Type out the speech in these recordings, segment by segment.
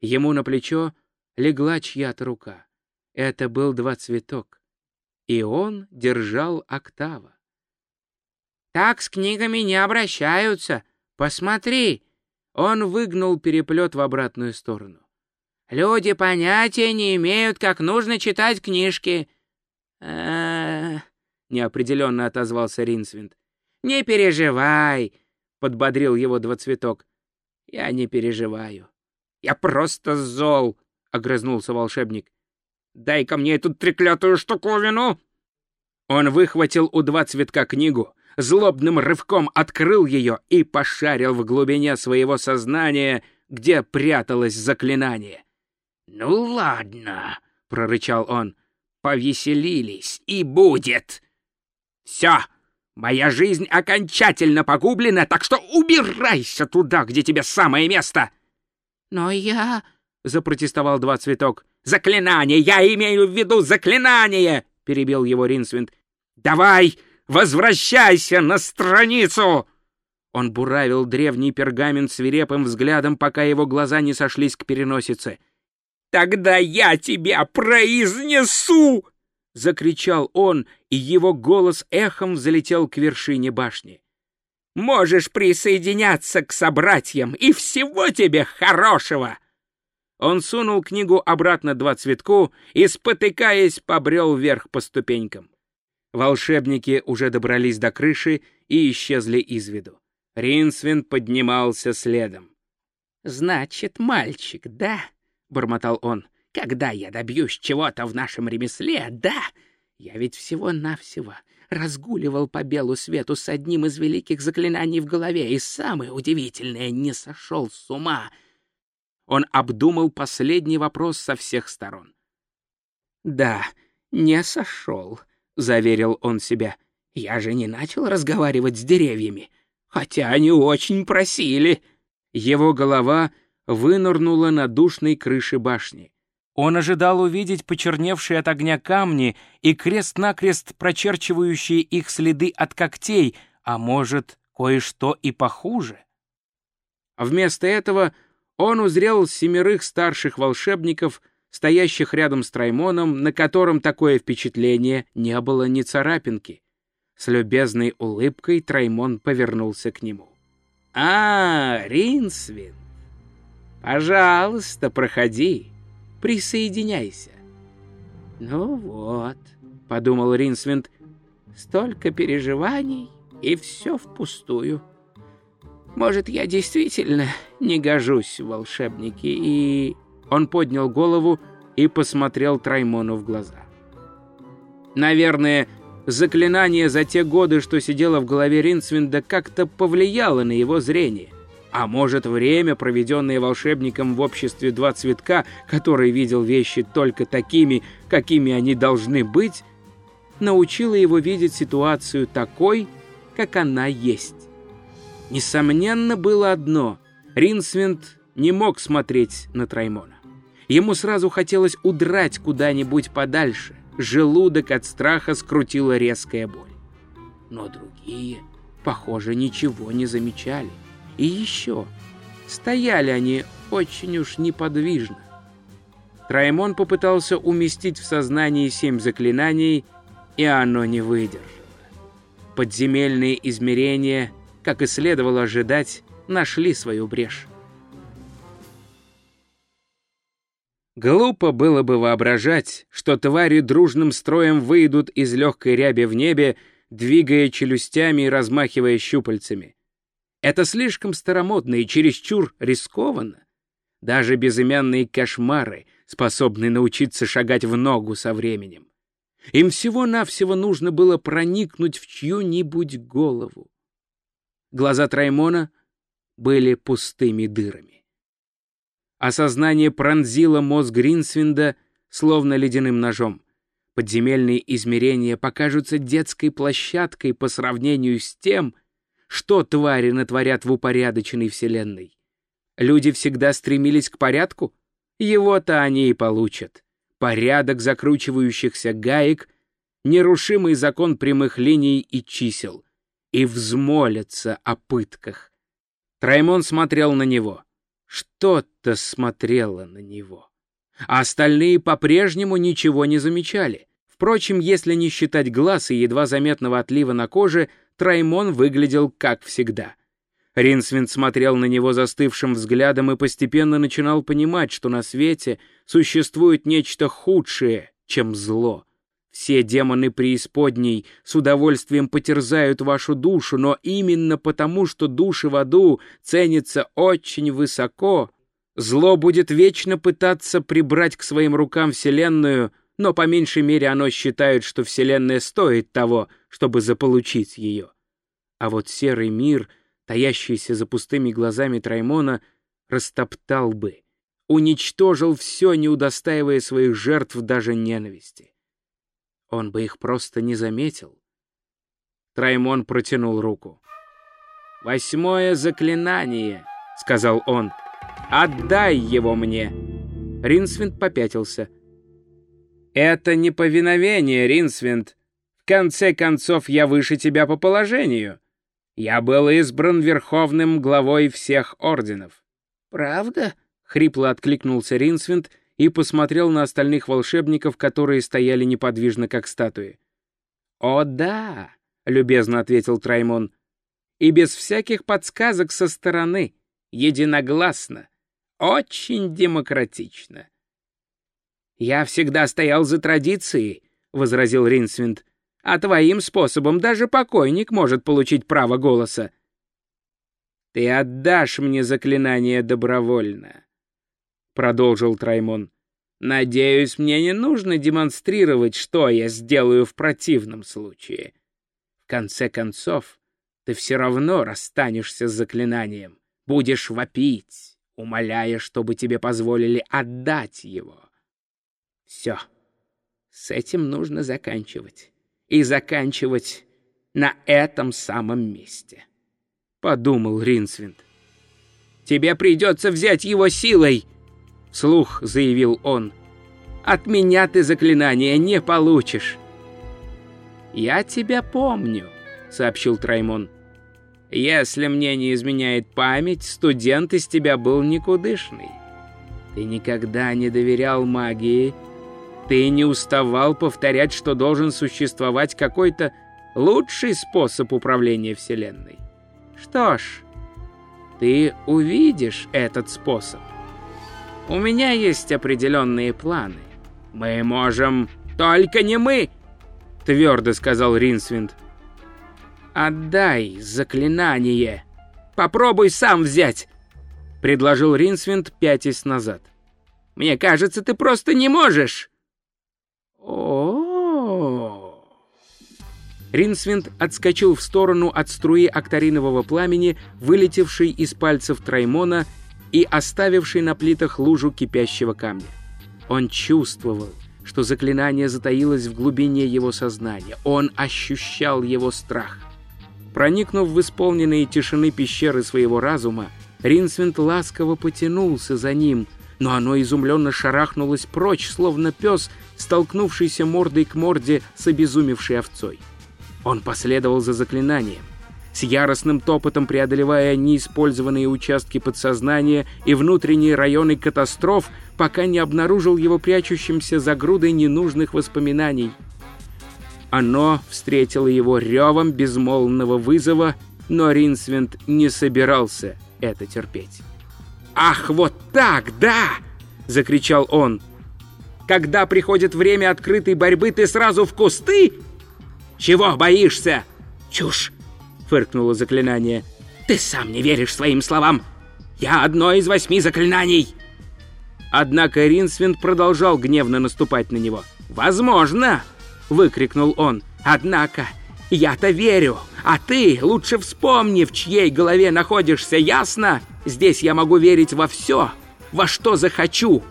Ему на плечо легла чья-то рука. Это был два цветок. И он держал октава. «Так с книгами не обращаются. Посмотри!» Он выгнул переплет в обратную сторону. «Люди понятия не имеют, как нужно читать книжки». Неопределенно отозвался Ринсвинд. «Не переживай!» — подбодрил его двоцветок. «Я не переживаю. Я просто зол!» — огрызнулся волшебник. «Дай-ка мне эту треклятую штуковину!» Он выхватил у два цветка книгу, злобным рывком открыл ее и пошарил в глубине своего сознания, где пряталось заклинание. «Ну ладно», — прорычал он, — «повеселились, и будет!» «Все, моя жизнь окончательно погублена, так что убирайся туда, где тебе самое место!» «Но я...» — запротестовал два цветок. «Заклинание! Я имею в виду заклинание!» — перебил его Ринсвинд. «Давай, возвращайся на страницу!» Он буравил древний пергамент свирепым взглядом, пока его глаза не сошлись к переносице. «Тогда я тебя произнесу!» — закричал он, и его голос эхом взлетел к вершине башни. «Можешь присоединяться к собратьям, и всего тебе хорошего!» Он сунул книгу обратно два цветку и, спотыкаясь, побрел вверх по ступенькам. Волшебники уже добрались до крыши и исчезли из виду. Ринсвин поднимался следом. «Значит, мальчик, да?» — бормотал он. «Когда я добьюсь чего-то в нашем ремесле, да? Я ведь всего-навсего разгуливал по белу свету с одним из великих заклинаний в голове, и самое удивительное — не сошел с ума». Он обдумал последний вопрос со всех сторон. «Да, не сошел», — заверил он себя. «Я же не начал разговаривать с деревьями, хотя они очень просили». Его голова вынырнула на душной крыше башни. Он ожидал увидеть почерневшие от огня камни и крест-накрест прочерчивающие их следы от когтей, а может, кое-что и похуже. Вместо этого он узрел семерых старших волшебников, стоящих рядом с Траймоном, на котором такое впечатление не было ни царапинки. С любезной улыбкой Траймон повернулся к нему. «А, Ринсвин, пожалуйста, проходи, присоединяйся». «Ну вот», — подумал Ринсвинд, — «столько переживаний, и все впустую». Может, я действительно не гожусь волшебники, и...» Он поднял голову и посмотрел Траймону в глаза. Наверное, заклинание за те годы, что сидело в голове Ринсвинда, как-то повлияло на его зрение. А может, время, проведенное волшебником в обществе два цветка, который видел вещи только такими, какими они должны быть, научило его видеть ситуацию такой, как она есть. Несомненно, было одно. Ринсвинд не мог смотреть на Траймона. Ему сразу хотелось удрать куда-нибудь подальше. Желудок от страха скрутила резкая боль. Но другие, похоже, ничего не замечали. И еще, стояли они очень уж неподвижно. Траймон попытался уместить в сознании семь заклинаний, и оно не выдержало. Подземельные измерения как и следовало ожидать, нашли свою брешь. Глупо было бы воображать, что твари дружным строем выйдут из легкой ряби в небе, двигая челюстями и размахивая щупальцами. Это слишком старомодно и чересчур рискованно. Даже безымянные кошмары способны научиться шагать в ногу со временем. Им всего-навсего нужно было проникнуть в чью-нибудь голову. Глаза Траймона были пустыми дырами. Осознание пронзило мозг Гринсвинда словно ледяным ножом. Подземельные измерения покажутся детской площадкой по сравнению с тем, что твари натворят в упорядоченной вселенной. Люди всегда стремились к порядку, его-то они и получат. Порядок закручивающихся гаек, нерушимый закон прямых линий и чисел — и взмолятся о пытках. Траймон смотрел на него. что-то смотрело на него. А остальные по-прежнему ничего не замечали. Впрочем, если не считать глаз и едва заметного отлива на коже, Траймон выглядел как всегда. Ринсвинд смотрел на него застывшим взглядом и постепенно начинал понимать, что на свете существует нечто худшее, чем зло. Все демоны преисподней с удовольствием потерзают вашу душу, но именно потому, что души в аду ценятся очень высоко, зло будет вечно пытаться прибрать к своим рукам Вселенную, но по меньшей мере оно считает, что Вселенная стоит того, чтобы заполучить ее. А вот серый мир, таящийся за пустыми глазами Траймона, растоптал бы, уничтожил все, не удостаивая своих жертв даже ненависти. Он бы их просто не заметил. Траймон протянул руку. «Восьмое заклинание», — сказал он. «Отдай его мне!» Ринсвинд попятился. «Это не повиновение, Ринсвинд. В конце концов, я выше тебя по положению. Я был избран верховным главой всех орденов». «Правда?» — хрипло откликнулся Ринсвинд и посмотрел на остальных волшебников, которые стояли неподвижно, как статуи. «О да!» — любезно ответил Траймон. «И без всяких подсказок со стороны. Единогласно. Очень демократично». «Я всегда стоял за традицией», — возразил Ринсвинд. «А твоим способом даже покойник может получить право голоса». «Ты отдашь мне заклинание добровольно», продолжил Траймон. Надеюсь, мне не нужно демонстрировать, что я сделаю в противном случае. В конце концов, ты все равно расстанешься с заклинанием, будешь вопить, умоляя, чтобы тебе позволили отдать его. Все. С этим нужно заканчивать. И заканчивать на этом самом месте. Подумал Ринсвинд. Тебе придется взять его силой, — вслух заявил он. «От меня ты заклинания не получишь». «Я тебя помню», — сообщил Траймон. «Если мне не изменяет память, студент из тебя был никудышный. Ты никогда не доверял магии. Ты не уставал повторять, что должен существовать какой-то лучший способ управления Вселенной. Что ж, ты увидишь этот способ. У меня есть определенные планы. Мы можем... Только не мы!» Твердо сказал Ринсвинд. «Отдай заклинание. Попробуй сам взять!» Предложил Ринсвинд, пятясь назад. «Мне кажется, ты просто не можешь!» О Ринсвинд отскочил в сторону от струи акторинового пламени, вылетевшей из пальцев Траймона и оставивший на плитах лужу кипящего камня. Он чувствовал, что заклинание затаилось в глубине его сознания. Он ощущал его страх. Проникнув в исполненные тишины пещеры своего разума, Ринсвинд ласково потянулся за ним, но оно изумленно шарахнулось прочь, словно пес, столкнувшийся мордой к морде с обезумевшей овцой. Он последовал за заклинанием с яростным топотом преодолевая неиспользованные участки подсознания и внутренние районы катастроф, пока не обнаружил его прячущимся за грудой ненужных воспоминаний. Оно встретило его ревом безмолвного вызова, но Ринсвинд не собирался это терпеть. «Ах, вот так, да!» — закричал он. «Когда приходит время открытой борьбы, ты сразу в кусты? Чего боишься? Чушь! фыркнуло заклинание. «Ты сам не веришь своим словам! Я одно из восьми заклинаний!» Однако Ринсвинд продолжал гневно наступать на него. «Возможно!» — выкрикнул он. «Однако я-то верю, а ты лучше вспомни, в чьей голове находишься, ясно? Здесь я могу верить во все, во что захочу!»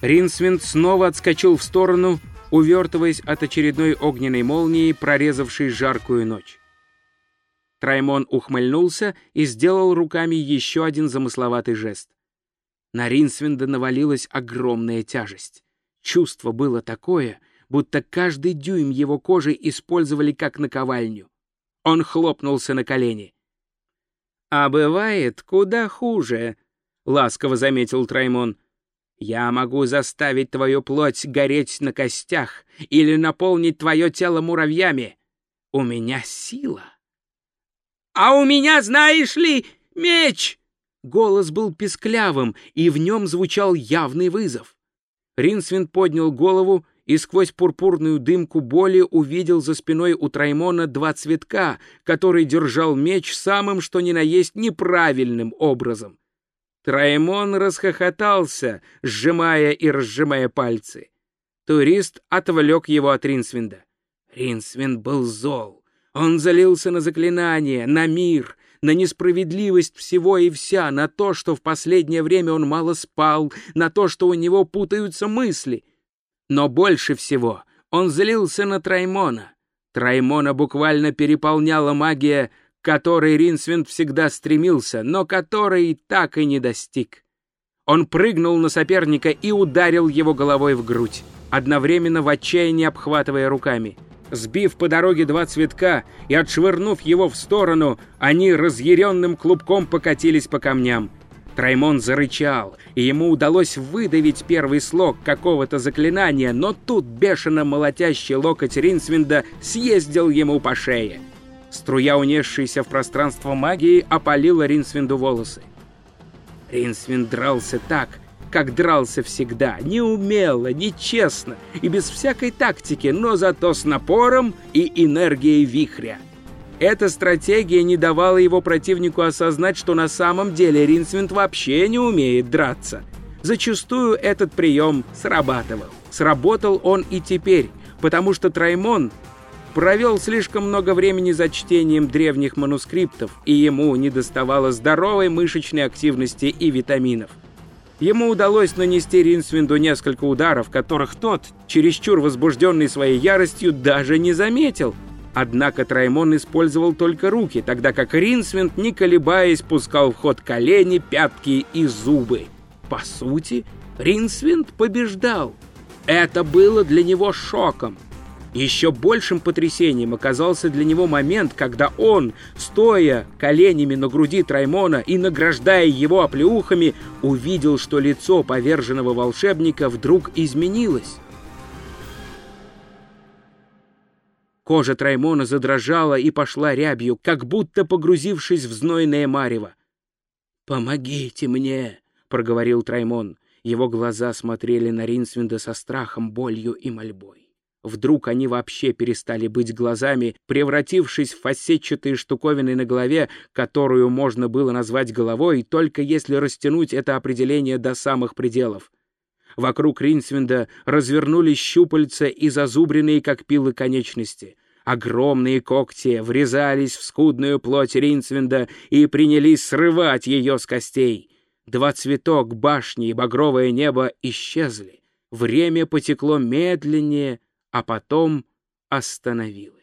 Ринсвинд снова отскочил в сторону, увертываясь от очередной огненной молнии, прорезавшей жаркую ночь. Траймон ухмыльнулся и сделал руками еще один замысловатый жест. На Ринсвинда навалилась огромная тяжесть. Чувство было такое, будто каждый дюйм его кожи использовали как наковальню. Он хлопнулся на колени. «А бывает куда хуже», —— ласково заметил Траймон. «Я могу заставить твою плоть гореть на костях или наполнить твое тело муравьями. У меня сила». «А у меня, знаешь ли, меч!» Голос был песклявым, и в нем звучал явный вызов. Ринсвинд поднял голову и сквозь пурпурную дымку боли увидел за спиной у Траймона два цветка, который держал меч самым что ни на есть неправильным образом. Траймон расхохотался, сжимая и разжимая пальцы. Турист отвлек его от Ринсвинда. Ринсвинд был зол. Он залился на заклинание, на мир, на несправедливость всего и вся, на то, что в последнее время он мало спал, на то, что у него путаются мысли. Но больше всего он злился на Траймона. Траймона буквально переполняла магия, которой Ринсвинд всегда стремился, но которой так и не достиг. Он прыгнул на соперника и ударил его головой в грудь, одновременно в отчаянии обхватывая руками — Сбив по дороге два цветка и отшвырнув его в сторону, они разъяренным клубком покатились по камням. Траймон зарычал, и ему удалось выдавить первый слог какого-то заклинания, но тут бешено молотящий локоть Ринсвинда съездил ему по шее. Струя, унесшаяся в пространство магии, опалила Ринсвинду волосы. Ринсвинд дрался так, как дрался всегда, неумело, нечестно и без всякой тактики, но зато с напором и энергией вихря. Эта стратегия не давала его противнику осознать, что на самом деле Ринсвинд вообще не умеет драться. Зачастую этот прием срабатывал. Сработал он и теперь, потому что Траймон провел слишком много времени за чтением древних манускриптов, и ему не доставало здоровой мышечной активности и витаминов. Ему удалось нанести Ринсвинду несколько ударов, которых тот, чересчур возбужденный своей яростью, даже не заметил. Однако Траймон использовал только руки, тогда как Ринсвинд, не колебаясь, пускал в ход колени, пятки и зубы. По сути, Ринсвинд побеждал. Это было для него шоком. Еще большим потрясением оказался для него момент, когда он, стоя коленями на груди Траймона и награждая его оплеухами, увидел, что лицо поверженного волшебника вдруг изменилось. Кожа Траймона задрожала и пошла рябью, как будто погрузившись в знойное марево. «Помогите мне!» — проговорил Траймон. Его глаза смотрели на Ринсвинда со страхом, болью и мольбой. Вдруг они вообще перестали быть глазами, превратившись в фасетчатые штуковины на голове, которую можно было назвать головой, только если растянуть это определение до самых пределов. Вокруг Ринсвинда развернулись щупальца и зазубренные, как пилы, конечности. Огромные когти врезались в скудную плоть Ринсвинда и принялись срывать ее с костей. Два цветок, башни и багровое небо исчезли. Время потекло медленнее, а потом остановилась.